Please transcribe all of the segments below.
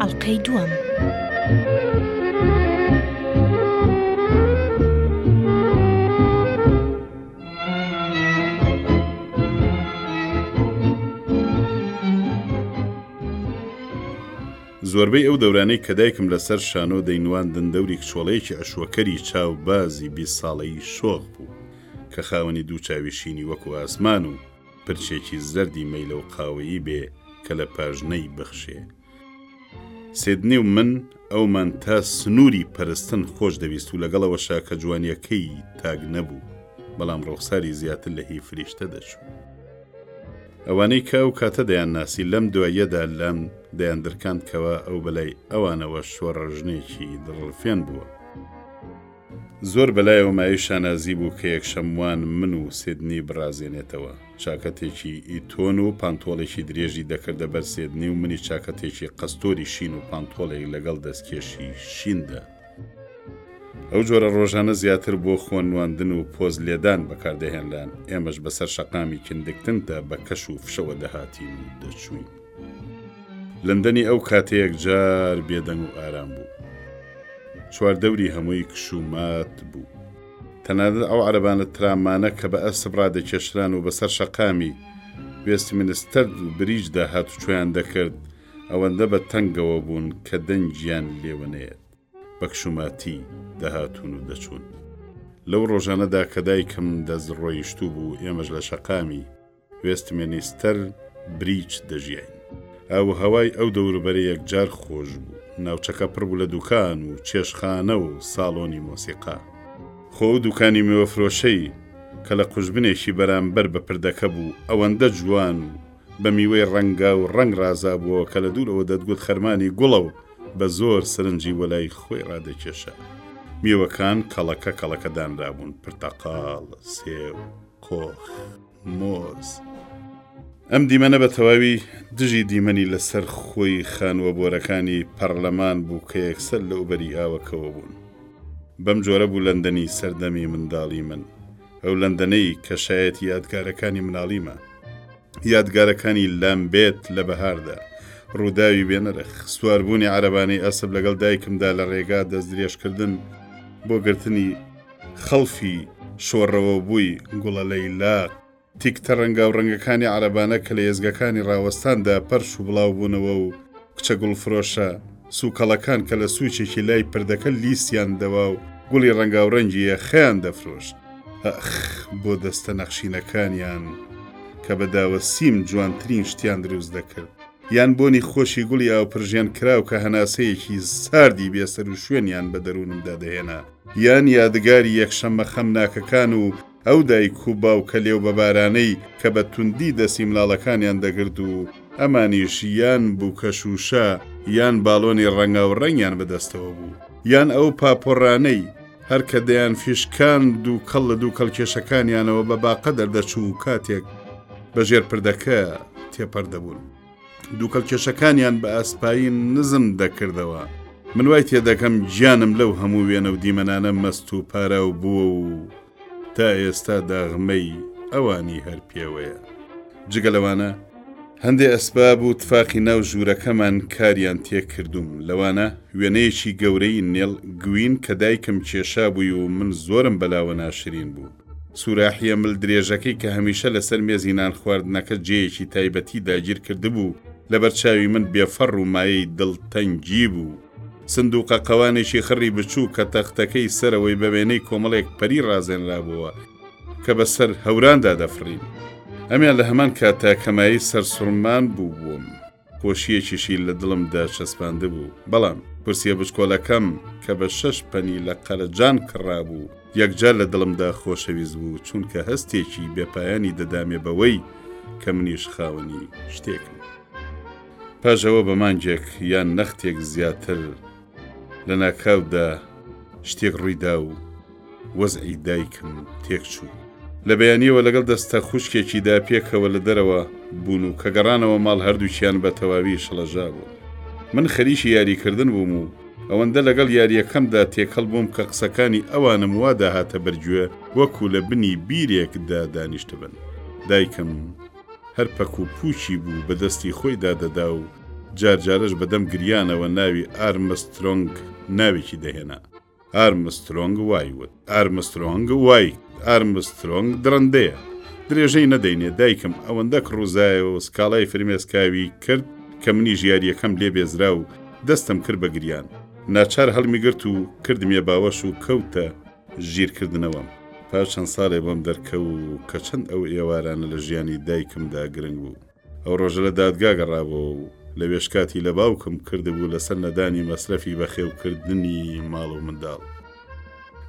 ئەڵقەی دووەم. زۆربەی ئەو دەورانەی کە دایکم لەسەر شانۆ دەینواندن دەوری کچۆڵەیەکی ئەشوەکەری چاو بازی بی ساڵەی شۆخ بوو کە خاوەنی دوو چاوی شینی وەکو ئاسمان و پرچێکی زەردی مەیلە و قاوەیی بێ کە لە پاش نەی بخشێ. سێدنی و من ئەومان تا سنووری پەرستن خۆش دەویست و لەگەڵەوەشا کە جوانیەکەی تاک نەبوو، بەڵام ڕوخساری زیاتر لە هی فریشتە دەچوو. ئەوانەی کە ئەو کاتە دەیان ناسی لەم دواییەدا لام دەیان درکاند کەوا ئەو بەلای ئەوانەوە شۆڕەژنێکی دڵڕفێن بووە. زۆر بەلایەوە مایەی شانازی بوو کە یەکشەموان من و سێدنی بڕازێنێتەوە. چاکەتێکی ی تۆن و پانتۆڵێکی درێژی دەکردە بەر سێدنی و منیش چاکەتێکی قەستۆری شین و پانتۆڵێک لەگەڵ دەستکێشی شیندا. ئەو جۆرە ڕۆژانە زیاتر بۆ خۆ نواندن و پۆز لێدان بەکاردەهێنران، ئێمەش بەسەر شەقامی کندکتندا بە کەش و فشەوە دەهاتین و دەچووین. لەندەنی ئەو کاتە یەکجار بێدەنگ و ئارام بوو. چواردەوری هەمووی کش و مات بوو. تەنانەت ئەو عەرەبانە ترامانە کە بە ئەسپ ڕادەکێشران و بەسەر شەقامی وێستمینستەر بریجدا هاتوچۆیان دەکرد، ئەوەندە بە تەنگەوە بوون کە دەنگیان لێوە نەیەت، بە کش و ماتی دەهاتوون و دەچوون. لەو ڕۆژانەدا کە دایکم دەست ڕۆیشتوو بوو، ئێمەش لە شەقامی. وێستمێنیستەر بریچ دەژیاین. ئاو و هەوای ئەو دەوروبەرە یەکجار خۆش بوو. ناوچەکە پڕ بوو لە دوکان و چێشتخانە و ساڵۆنی مۆسیقا. خۆ ئەو دوکانی میوەفرۆشەی کە لە قوژبنێکی بەرانبەر بە پردەکە بوو، ئەوەندە جوان و بە میوەی ڕەنگاو ڕەنگ ڕازابووەوە کە لە دوورەوە دەتگوت خەرمانی گوڵە و بە زۆر سرنجی وە لای خۆی ڕادەکێشا. میوەکان کەڵەکە کەڵەکە دانرابوون، پرتەقاڵ، سێو. کۆخ مۆرز. ئەم دیمەنە بە تەواوی دژی دیمەنی لەسەر خۆی خانووە بۆرەکانی پەڕلەمان بوو کە یەکسەر لەوبەری ئاوەکەوە بوون. بەم جۆرە بوو لەندەنی سەردەمی منداڵی من. ئەو لەندەنەی کە شایەتی یادگارەکانی مناڵیمە. یادگارەکانی لامبێت لە بەهاردا. ڕووداوی بێنرخ. سواربوونی عەرەبانەی ئەسپ لەگەڵ دایکمدا لە ڕێگا دەستدرێژکردن بۆ گرتنی. خەڵفی، شۆڕەوەبووی، گوڵە لەیلا، تیکتە ڕەنگاوڕەنگەکانی عەرەبانە کە لە ئێزگەکانی ڕاوەستاندا پەرش و بڵاو بوونەوە و کچە گوڵفرۆشە سووکەڵەکان کە لە سووچێکی لای پردەکە لیسیان دەوا و گوڵی ڕەنگاوڕەنگی یەخەیان دەفرۆشت ئەخ بۆ دەستە نەخشینەکانیان کە بە داوە سیم جوانترین شتیان دروست دەکرد یان بۆنی خۆشی گوڵی ئاوپرژێن کراو کە هەناسەیەکی ساردی بێسەر و شوێنیان بە دەروونمدا دەهێنا یان یادگاری یەکشەممە خەمناکەکان و ئەو دایک و باوکە لێوبەبارانەی کە بە توندی دەستی منداڵەکانیان دەگرت و ئەمانیش یان بووکەش و شا یان باڵۆنی ڕەنگاوڕەنگیان بەدەستەوە بوو، یان ئەو پاپۆڕانەی هەر کە دەیانفیشکان دووکەڵ لە دووکەڵ کێشەکانیانەوە بە باقە دەردەچوو و کاتێک بە ژێر پردەکە تێپەردەبوون. دووکەڵ کێشەکانیان بە ئاسپایی نزم دەکردەوە. من وای تێدەکەم گیانم لەو هەموو وێنە و دیمەنانە مەست و پاراو بووە و تا ئێستا داغمەی ئەوانی هەر پێوەیە. جگە لەوانە هەندێ ئەسباب و تفاقی ناو ژوورەکەمان کاریان تێکردووم لەوانە وێنەیەکی گەورەی نێڵ گوین کە دایکم کێشا بووی و من زۆرم بەلاوە ناشرین بوو. سوراحیە مل درێژەکەی کە هەمیشە لەسەر مێزی نانخواردنەکە جێیەکی تایبەتی داگیر کردبوو، لەبەر چاوی من بێفەڕ و مایەی دڵتەنگی بوو. سندووقە قەوانێکی خڕی بچووک کە تەختەکەی سەرەوەی بە وێنەی کۆمەڵێک پەری ڕازێنرابۆوە کە بە سەر هەوراندا دەفڕین. ئەمیان لە هەمان کاتدا کە مایەی سەرسوڕمان بووبووم. خۆشییەکیشی لە دڵم دەچەسپاندبوو. بەڵام کورسییە بچکۆلەکەم کە بە شەش پەنی لە قەرەجان کڕابوو، یەکجار لە دڵمدا خۆشەویست بوو، چونکە هەستێکی بێپایانی دەدامێ بەوەی کە منیش خاوەنی شتێکم. پاش ئەوە بە مانگێک یان نەختێک زیاتر، لە ناکاودا شتێک ڕوویدا و وەزعی دایکم تێکچوو. لە بەیانیەوە لەگەڵ دەستە خوشکێکیدا پێکەوە لە دەرەوە بوون و کە گەڕانەوە ماڵ هەردووکیان بە تەواوی شڵەژا بوو. من خەریکی یاریکردن بووم و ئەوەندە لەگەڵ یارییەکەمدا تێکەڵ بووم کە قسەکانی ئەوانم وا دەهاتە بەرگوێ وەکو لە بنی بیرێکدا دانیشتبن. دایکم. هەر پەک و پووچی بوو بە دەستی خۆیدا دەدا و جار جارەش بە دەم گریانەوە ناوی ئارمسترۆنگ ناوێکی دەهێنا. ئارمسترۆنگ وای وت. ئارمسترۆنگ وای کرد. ئارمسترۆنگ دڕندەیە. درێژەی نەدەینێ. دایکم ئەوەندە کڕوزایەوە و سکاڵای فرمێسکاوی کرد کە منیش یارییەکەم لێ بێزرا و دەستم کرد بە گریان. ناچار هەڵمیگرت و کردمیە باوەش و کەوتە. ژیر کردنەوەم پاش چەند ساڵێ بۆم دەرکەوو کە چەند ئەو ئێوارانە لە ژیانی دایکمدا گرنگ بوو ئەو ڕۆژە لە دادگا گەڕابۆوە و لەوێش کاتی لە باوکم کردبوو لەسەر نەدانی مەسرەفی بەخێوکردنی ماڵ و منداڵ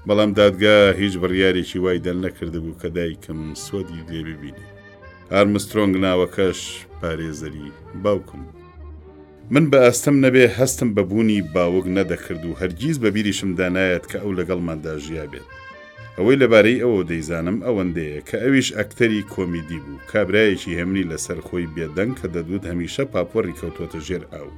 بەڵام دادگا هیچ بڕیارێکی وای دەرنەکردبوو کە دایکم سۆدی لێ ببینێ ئارمسترۆنگ ناوەکەش پارێزەری باوکم بوو. من بە ئاستم نەبێ هەستم بە بوونی باوک نەدەکرد و هەرگیز بە بیریشم دا نایەت کە ئەو لەگەڵماندا ژیابێت. ئەوەی لەبارەی ئەوەوە دەیزانم ئەوەندەیە کە ئەویش ئەکتەری کۆمیدی بوو، کابرایەکی هێمنی لەسەر خۆی بێدەنگ کە دەدوت هەمیشە پاپۆڕی کەوتۆتە ژێر ئاو.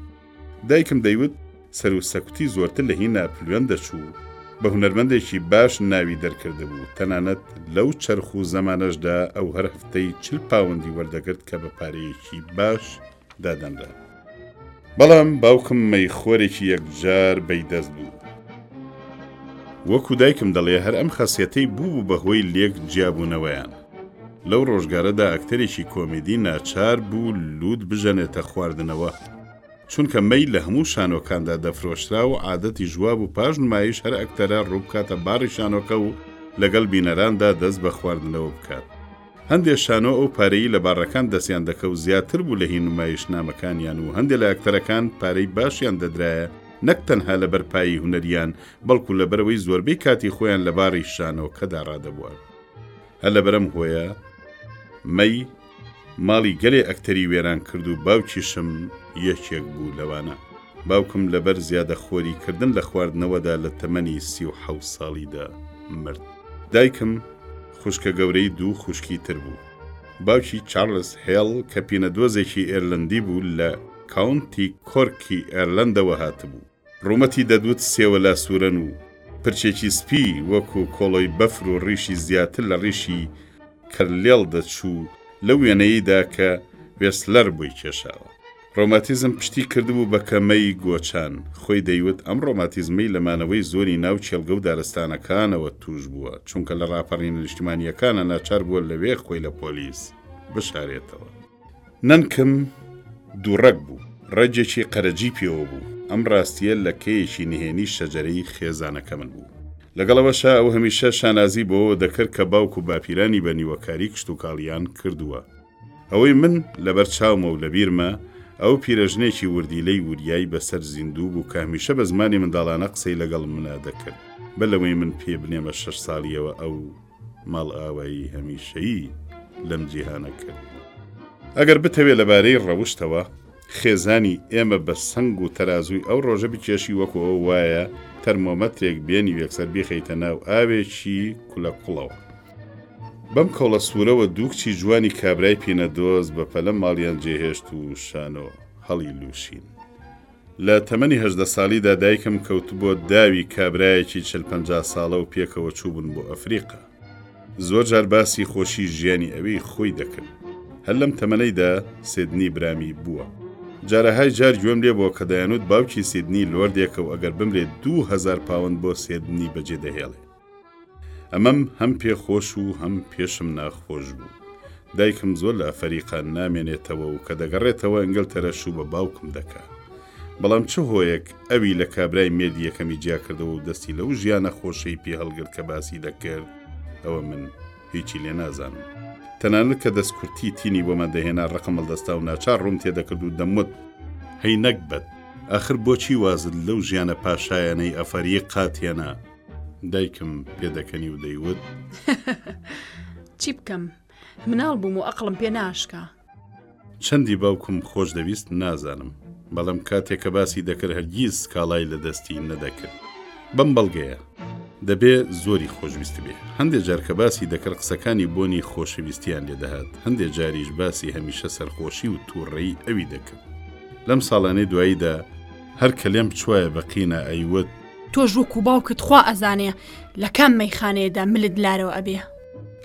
دایکم دەیوت سەرو سەکوتی زۆرتر لە هی ناپلیۆن دەچوو، بە هونەرمەندێکی باش ناوی دەرکردبوو، تەنانەت لەو چەرخ و زەمانەشدا ئەو هەر هەفتەی چل پاوەندی وەردەگرت کە بە پارەیەکی باش، دادەنرا. بەڵام باوکم مەیخۆرێکی یەکجار بەی دەست بوو. وەکو دایکم دەڵێ هەر ئەم خەسیەتەی بووبوو بە هۆی لێک جیابوونەوەیان. لەو ڕۆژگارەدا ئەکتەرێکی کۆمیدی ناچار بوو لووت بژەنێتە خواردنەوە. چونکە مەی لە هەموو شانۆکاندا دەفرۆشرا و عادەتیش وابوو پاش نمایش هەر ئەکتەرە ڕووبکاتە باڕی شانۆکە و لەگەڵ بینەراندا دەست بە خواردنەوە بکات. هەندێ شانۆ ئەو پارەی لە باڕەکان دەستیان دەکەوت زیاتر بوو لە هی نمایشنامەکانیان و هەندێ لە ئەکتەرەکان پارەی باشیان دەدرایە نەک تەنها لەبەر پایی هونەرییان بەڵکو لەبەرئەوەی زۆربەی کاتی خۆیان لە باڕی شانۆکەدا ڕادەبوارد هەر لەبەر ئەم هۆیە مەی ماڵی گەلێ ئەکتەری وێران کرد و باوکیشم یەکێک بوو لەوانە. باوکم لەبەر زیادەخۆری کردن لە خواردنەوەدا لە تەمەنی سی و حەوت ساڵیدا مرد. دایکم، خوشکە گەورەی دوو خوشکی تر بوو. باوکی چارلس هێڵ کە پینەدۆزێکی ئێرلەندی بوو لە کاونتی کۆرک-ی ئێرلەندەوە هاتبوو. ڕوومەتی دەدوت سێوەلا سوورەن و پرچێکی سپی وەکوو کۆڵۆی بەفر و ڕیشی زیاتر لە ڕیشی کەرلێڵ دەچوو لەو وێنەیەیدا کە وێسلەر بۆی کێشاوە. ڕۆماتیزم پشتی کردبوو بە کەمەی گۆچان، خۆی دەیوت ئەم ڕۆماتیزمەی لە مانەوەی زۆری ناو کێڵگە و دارستانەکانەوە تووش بووە، چونکە لە ڕاپەڕینە نیشتمانییەکانا ناچار بووە لەوێ خۆی لە پۆلیس بشارێتەوە. نەنکم دووڕەگ بوو، ڕەگێکی قەرەجی پێوە بوو، ئەم ڕاستییە لەکەیەکی نهێنی شەجەرەی خێزانەکەمن بوو. لەگەڵ ئەوەشا ئەو هەمیشە شانازی بەوەوە دەکرد کە باوک و باپیرانی بە نیوەکاری کشتوکاڵیان کردووە. ئەوەی من لەبەر چاومە و لەبیرمە، ئەو پیرەژنێکی وردیلەی وریای بەسەر زیندوو بوو کە هەمیشە بە زمانی منداڵانە قسەی لەگەڵ منا دەکرد، بەر لەوەی من پێ بنێمە شەش ساڵییەوە ئەو ماڵئاوایی هەمیشەیی لەم جیهانە کرد. ئەگەر بتەوێ لەبارەی ڕەوشتەوە، خێزانی ئێمە بە سەنگ و تەرازووی ئەو ڕۆژە بکێشی وەکو ئەوە وایە تەرمۆمەترێک بێنی و یەکسەر بیخەیتە ناو ئاوێکی کولەکوڵەوە. بەم کۆڵە سوورەوە دوو کچی جوانی کابرای پینەدۆز بە پەلە ماڵیان جێهێشت و شانۆ هەڵی لووشین. لە تەمەنی هەژدە ساڵیدا دایکم کەوتبووە داوی کابرایەکی چل پەنجا ساڵە و پێکەوە چووبوون بۆ ئەفریقا. زۆر جار باسی خۆشی ژیانی ئەوی خۆی دەکرد. هەر لەم تەمەنەیدا سیدنی برامی بووە. جارەهای جار گوێم لێ بووە کە دەیانوت باوکی سیدنی لۆردێکە و ئەگەر بمرێ دوو هەزار پاوەند بۆ سیدنی بەجێ دەهێڵێ. ئەمەم هەم پێ خۆش و هەم پێشم ناخۆش بوو. دایکم زۆر لە ئەفەریقا نامێنێتەوە و کە دەگەڕێتەوە ئنگلتەرە شوو بە باوکم دەکا. بەڵام چ هۆیەک ئەوی لە کابرای مێردی یەکەمی جیا کردەوە و دەستی لەو ژیانە خۆشەی پێ هەڵگرت کە باسی دەکرد، ئەوە من هیچی لێ نازانم. تەنانەت کە دەستکورتی تینی بۆمان دەهێنا ڕقم هەڵدەستا و ناچار ڕووم تێ دەکرد و دەموت، هەی نەگبەت، ئاخر بۆچی وازت لەو ژیانە پاشایانەی ئەفەریقات هێنا؟ دایکم پێدەکەنی و دەیوت چی بکەم مناڵ بووم و ئەقلم پێ ناشکە چەندی باوکم خۆش دەویست نازانم بەڵام کاتێک کە باسی دەکرد هەرگیز کاڵای لە دەستی نەدەکرد بەم بەڵگەیە دەبێ زۆری خۆشویست بێ هەندێک جار کە باسی دەکرد قسەکانی بۆنی خۆشەویستیان لێدەهات هەندێک جاریش باسی هەمیشە سەرخۆشی و تووڕێی ئەوی دەکرد لەم ساڵانەی دواییدا هەر کە لێم بچوایە بەقینە ئەیوت تۆش وەکو باوکت خوا ئەزانێ لە کام مەیخانەیەدا ملت لارەوە ئەبێ.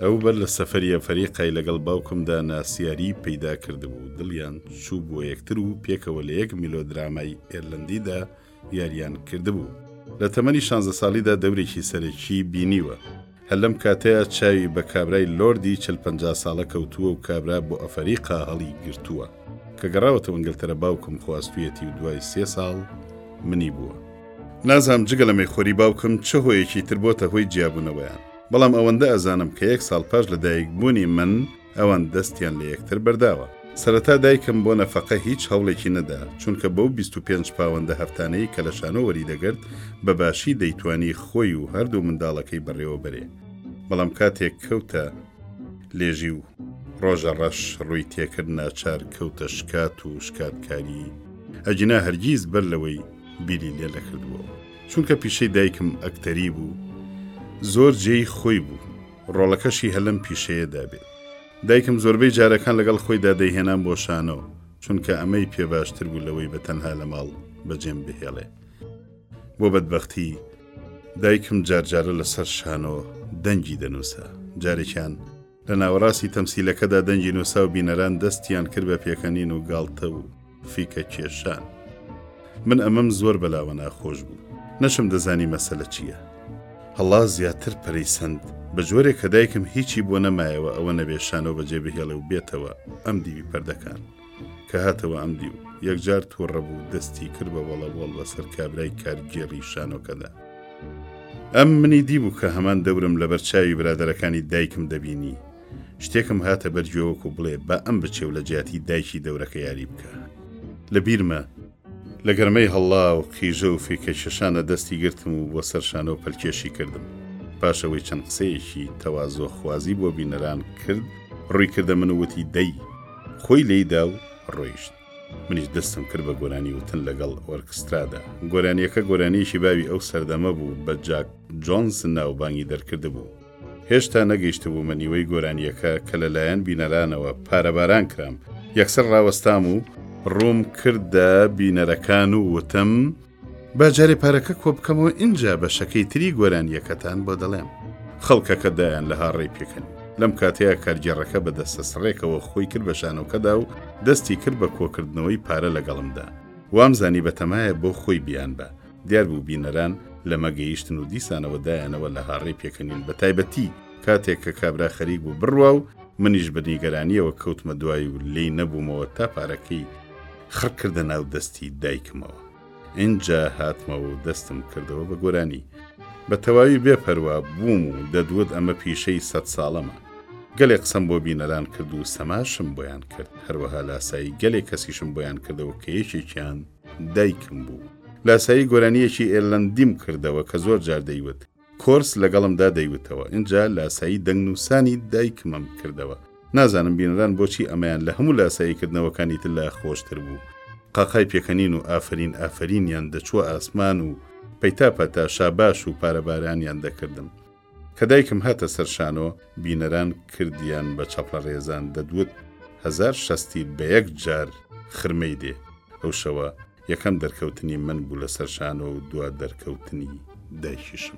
ئەو بەر لە سەفەری ئەفەریقای لەگەڵ باوکمدا ناسیاری پەیدا کردبوو، دڵیان چوو بۆ یەکتر و پێکەوە لە یەک میلۆدرامای ئێرلەندیدا یاریان کردبوو. لە تەمەنی شانزە ساڵیدا دەورێکی سەرەکی بینیوە. هەر لەم کاتەیا چاوی بە کابرای لۆردی چل پەنجا ساڵە کەوتووە و کابرا بۆ ئەفەریقا هەڵی گرتووە. کە گەڕاوەتەوە ئنگلتەرا باوکم خواستوویەتی و دوای سێ ساڵ منی بووە. نازام جگە لە مێخۆری باوکم چ هۆیەکی تر بۆتە هۆی جیابوونەوەیان. بەڵام ئەوەندە ئەزانم کە یەک ساڵ پاش لە دایک بوونی من، ئەوان دەستیان لە یەکتر بەرداوە. سەرەتا دایکم بۆ نەفەقە هیچ هەوڵێکی نەدا، چونکە بەو بیست و پێنج پاوەندە هەفتانەی کە لە شانۆ وەریدەگرت بە باشی دەیتوانی خۆی و هەردوو منداڵەکەی بەڕێوە بەرێ، بەڵام کاتێک کەوتە لێژی و. ڕۆژە ڕەش ڕووی تێکرد ناچار کەوتە شکات و شکاتکاری، ئەگینا هەرگیز بەر لەوەی بیری لێ نەکردبوو، چونکە پیشەی دایکم ئەکتەری بوو، زۆر جێی خۆی بوو. ڕۆڵەکەشی هەر لەم پیشەیەدا بێت. دایکم زۆربەی جارەکان لەگەڵ خۆیدا دەیهێنام بۆ شانۆ، چونکە ئەمەی پێ باشتر بوو لەوەی بە تەنها لە ماڵ بەجێم بهێڵێ. بۆ بەدبەختی. دایکم جارجارە لەسەر شانۆ دەنگی دەنووسا. جارێکیان لە ناوەڕاستی تەمسیلەکەدا دەنگی نووسا و بینەران دەستیان کرد بە پێکەنین و گاڵتە و. فیکە کێشان. من ئەمەم زۆر بەلاوە ناخۆش بوو. نەشم دەزانی مەسەلە چییە. هەڵا زیاتر پەرەی سەند. بە جۆرێک کە دایکم هیچی بۆ نەمایەوە ئەوە نەبێ شانۆ بەجێ بهێڵێ و بێتەوە ئەم دیوی پەردەکان. کە هاتەوە ئەم دیو، یەکجار تووڕە بوو، دەستی کرد بە وەڵەوەڵ بەسەر کابرای کارگێڕی شانۆکەدا. ئەم منی دیبوو کە هەمان دەورم لەبەر چاوی برادەرەکانی دایکم دەبینی. شتێکم هاتە بەر گوێ وەکو بڵێ با ئەم بچێ و لە جیاتی دایکی دەورەکە یاری بکە لە بیرمە لە گەرمەی هەڵا و قیژە و فیکە کێشانە دەستی گرتم و بۆ سەر شانۆ پەلکێشی کردم پاشەوەی چەند قسەیەکی تەوازۆ خوازی بۆ بینەران کرد ڕووی کردە من وتی دەی خۆی لێیدا و ڕۆیشت منیش دەستم کرد بە گۆرانی وتن لەگەڵ ئۆرکسترادا گۆرانیەکە گۆرانیەکی باوی ئەو سەردەمە بوو بە جاک جۆنس ناوبانگی دەرکرد بوو هێشتا نەگەیشتبوومە نیوەی گۆرانییەکە کە لەلایەن بینەرانەوە پارەباران کرام، یەکسەر ڕاوەستام و ڕووم کردە بینەرەکان و وتم، با جارێ پارەکە کۆبکەمەوە ئینجا بەشەکەی تری گۆرانییەکەتان بۆ دەڵێم. خەڵکەکە دایان لە هاڕەی پێکەنی. لەم کاتەیە کارگێڕەکە بە دەستەسڕێکەوە خۆی کرد بە شانۆکەدا و دەستی کرد بە کۆکردنەوەی پارە لەگەڵمدا. وامزانی بەتەمایە بۆ خۆی بیانبا. دیار بوو بینەران لەمە گەیشتن و دیسانەوە دایانەوە لە هاڕێی پێکەنین بە تایبەتی کاتێک کە کابرا خەریک بوو بڕوا و منیش بە نیگەرانییەوە کەوتمە دوای و لێی نەبوومەوە تا پارەکەی خڕ کردە ناو دەستی دایکمەوە ئینجا هاتمەوە و دەستم کردەوە بە گۆرانی بە تەواوی بێ پەروا بووم و دەدوت ئەمە پیشەی سەد ساڵەمە گەلێک قسەم بۆ بینەران کرد و سەماشم بۆیان کرد هەروەها لاسایی گەلێک کەسیشم بۆیان کردەوە کە یەکێکیان دایکم بوو. لاسایی گۆرانییەکی ئێرلەندیم کردەوە کە زۆر جار دەیوت. کۆرس لەگەڵمدا دەیوتەوە. ئینجا لاسایی دەنگنووسانی دایکمم کردەوە. نازانم بینەران بۆچی ئەمەیان لە هەموو لاسایی کردنەوەکانی ترلا خۆشتر بوو. قاقای پێکەنین و ئافەرین ئافەرینیان دەچووە ئاسمان و پەیتا پەتا شاباش و پارەبارانیان دەکردم. کە دایکم هاتە سەر شانۆ، بینەران کردیان بە چەپڵەرێزان، دەدوت، هەزار شەستی بە یەک جار خرمەی دێ. ئەو شەوە یەکەم دەرکەوتنی من بوو لە سەر شانۆ و دوا دەرکەوتنی دایکیشم.